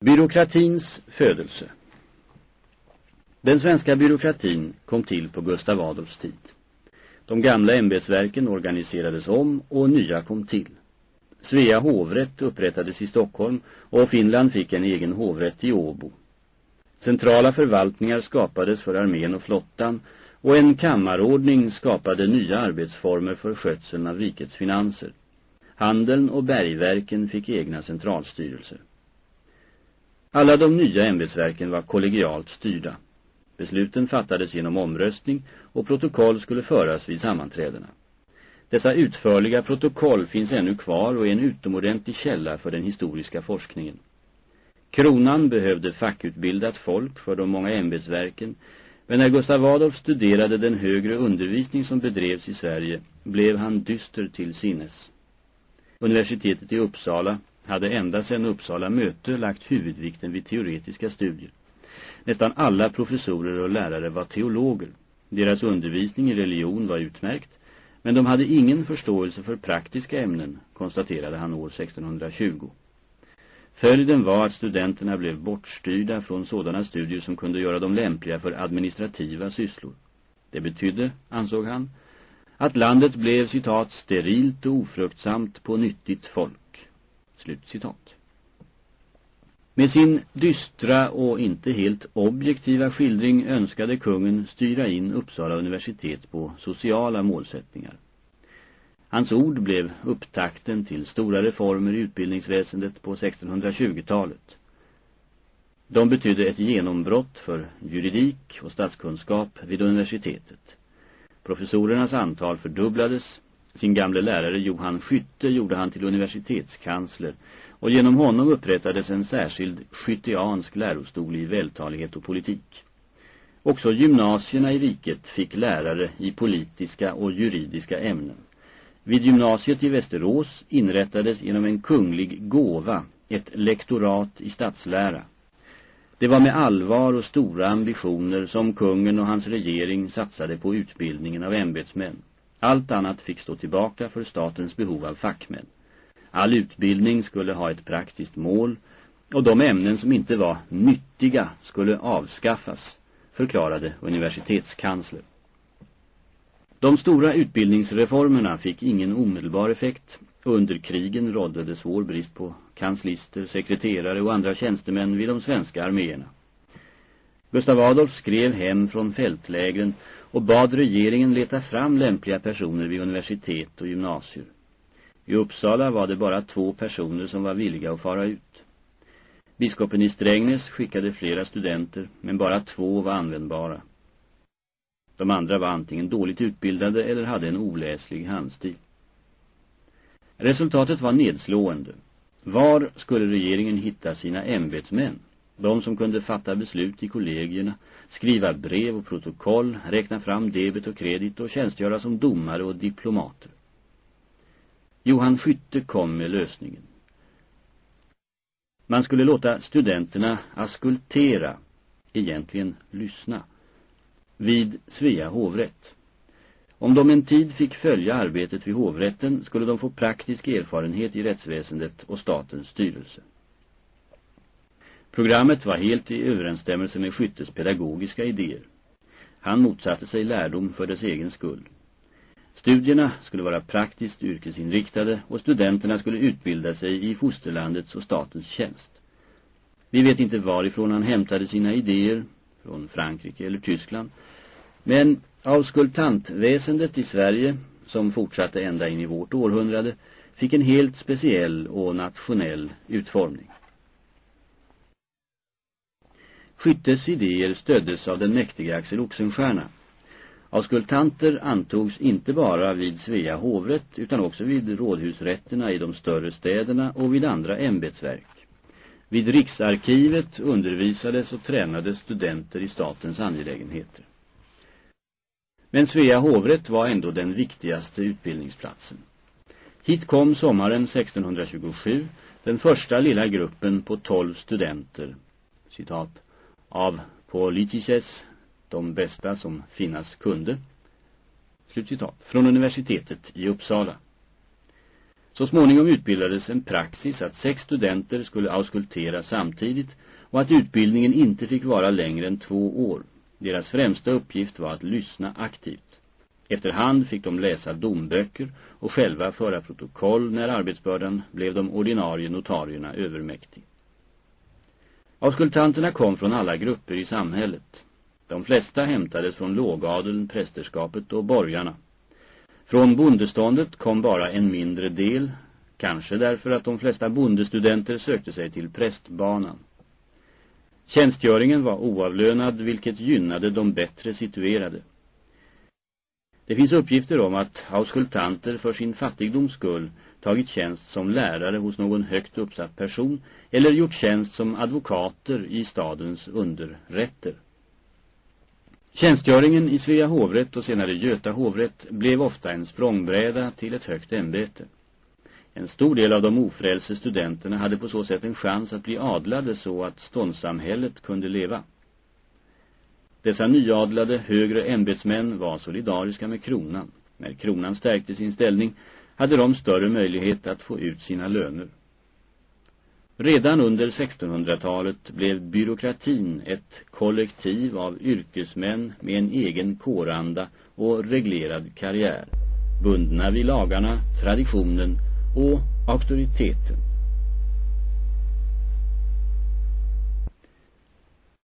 Byråkratins födelse Den svenska byråkratin kom till på Gustav Adolfs tid. De gamla ämbetsverken organiserades om och nya kom till. Svea hovrätt upprättades i Stockholm och Finland fick en egen hovrätt i Åbo. Centrala förvaltningar skapades för armén och flottan och en kammarordning skapade nya arbetsformer för skötseln av rikets finanser. Handeln och bergverken fick egna centralstyrelser. Alla de nya ämbetsverken var kollegialt styrda. Besluten fattades genom omröstning och protokoll skulle föras vid sammanträdena. Dessa utförliga protokoll finns ännu kvar och är en utomordentlig källa för den historiska forskningen. Kronan behövde fackutbildat folk för de många ämbetsverken, men när Gustav Adolf studerade den högre undervisning som bedrevs i Sverige blev han dyster till sinnes. Universitetet i Uppsala hade ända sedan Uppsala möte lagt huvudvikten vid teoretiska studier. Nästan alla professorer och lärare var teologer. Deras undervisning i religion var utmärkt, men de hade ingen förståelse för praktiska ämnen, konstaterade han år 1620. Följden var att studenterna blev bortstyrda från sådana studier som kunde göra dem lämpliga för administrativa sysslor. Det betydde, ansåg han, att landet blev, citat, sterilt och ofruktsamt på nyttigt folk. Slutcitat. Med sin dystra och inte helt objektiva skildring önskade kungen styra in Uppsala universitet på sociala målsättningar. Hans ord blev upptakten till stora reformer i utbildningsväsendet på 1620-talet. De betydde ett genombrott för juridik och statskunskap vid universitetet. Professorernas antal fördubblades. Sin gamle lärare Johan Skytte gjorde han till universitetskansler och genom honom upprättades en särskild skytteansk lärostol i vältalighet och politik. Också gymnasierna i riket fick lärare i politiska och juridiska ämnen. Vid gymnasiet i Västerås inrättades genom en kunglig gåva ett lektorat i statslära. Det var med allvar och stora ambitioner som kungen och hans regering satsade på utbildningen av ämbetsmän. Allt annat fick stå tillbaka för statens behov av fackmän. All utbildning skulle ha ett praktiskt mål och de ämnen som inte var nyttiga skulle avskaffas, förklarade universitetskansler. De stora utbildningsreformerna fick ingen omedelbar effekt och under krigen rådde det svår brist på kanslister, sekreterare och andra tjänstemän vid de svenska arméerna. Gustav Adolf skrev hem från fältlägren och bad regeringen leta fram lämpliga personer vid universitet och gymnasier. I Uppsala var det bara två personer som var villiga att fara ut. Biskopen i Strängnäs skickade flera studenter, men bara två var användbara. De andra var antingen dåligt utbildade eller hade en oläslig handstil. Resultatet var nedslående. Var skulle regeringen hitta sina ämbetsmän? De som kunde fatta beslut i kollegierna, skriva brev och protokoll, räkna fram debet och kredit och tjänstgöra som domare och diplomater. Johan Skytte kom med lösningen. Man skulle låta studenterna askultera, egentligen lyssna, vid Svea hovrätt. Om de en tid fick följa arbetet vid hovrätten skulle de få praktisk erfarenhet i rättsväsendet och statens styrelse. Programmet var helt i överensstämmelse med Skyttes pedagogiska idéer. Han motsatte sig lärdom för dess egen skull. Studierna skulle vara praktiskt yrkesinriktade och studenterna skulle utbilda sig i fosterlandets och statens tjänst. Vi vet inte varifrån han hämtade sina idéer, från Frankrike eller Tyskland, men auskultantväsendet i Sverige, som fortsatte ända in i vårt århundrade, fick en helt speciell och nationell utformning. Skyttes idéer stöddes av den mäktiga Axel Oxenstierna. Avskultanter antogs inte bara vid Svea hovrätt utan också vid rådhusrätterna i de större städerna och vid andra ämbetsverk. Vid Riksarkivet undervisades och tränades studenter i statens angelägenheter. Men Svea hovrätt var ändå den viktigaste utbildningsplatsen. Hit kom sommaren 1627 den första lilla gruppen på tolv studenter, citat, av politices, de bästa som finnas kunde, slutcitat, från universitetet i Uppsala. Så småningom utbildades en praxis att sex studenter skulle auskultera samtidigt och att utbildningen inte fick vara längre än två år. Deras främsta uppgift var att lyssna aktivt. Efterhand fick de läsa domböcker och själva föra protokoll när arbetsbördan blev de ordinarie notarierna övermäktig. Auskultanterna kom från alla grupper i samhället. De flesta hämtades från lågadeln, prästerskapet och borgarna. Från bondeståndet kom bara en mindre del, kanske därför att de flesta bondestudenter sökte sig till prästbanan. Tjänstgöringen var oavlönad vilket gynnade de bättre situerade. Det finns uppgifter om att auskultanter för sin fattigdoms skull tagit tjänst som lärare hos någon högt uppsatt person eller gjort tjänst som advokater i stadens underrätter. Tjänstgöringen i Svea hovrätt och senare Göta hovrätt blev ofta en språngbräda till ett högt ämbete. En stor del av de ofrälse studenterna hade på så sätt en chans att bli adlade så att ståndssamhället kunde leva. Dessa nyadlade högre ämbetsmän var solidariska med kronan. När kronan stärkte sin ställning hade de större möjlighet att få ut sina löner. Redan under 1600-talet blev byråkratin ett kollektiv av yrkesmän med en egen kåranda och reglerad karriär, bundna vid lagarna, traditionen och auktoriteten.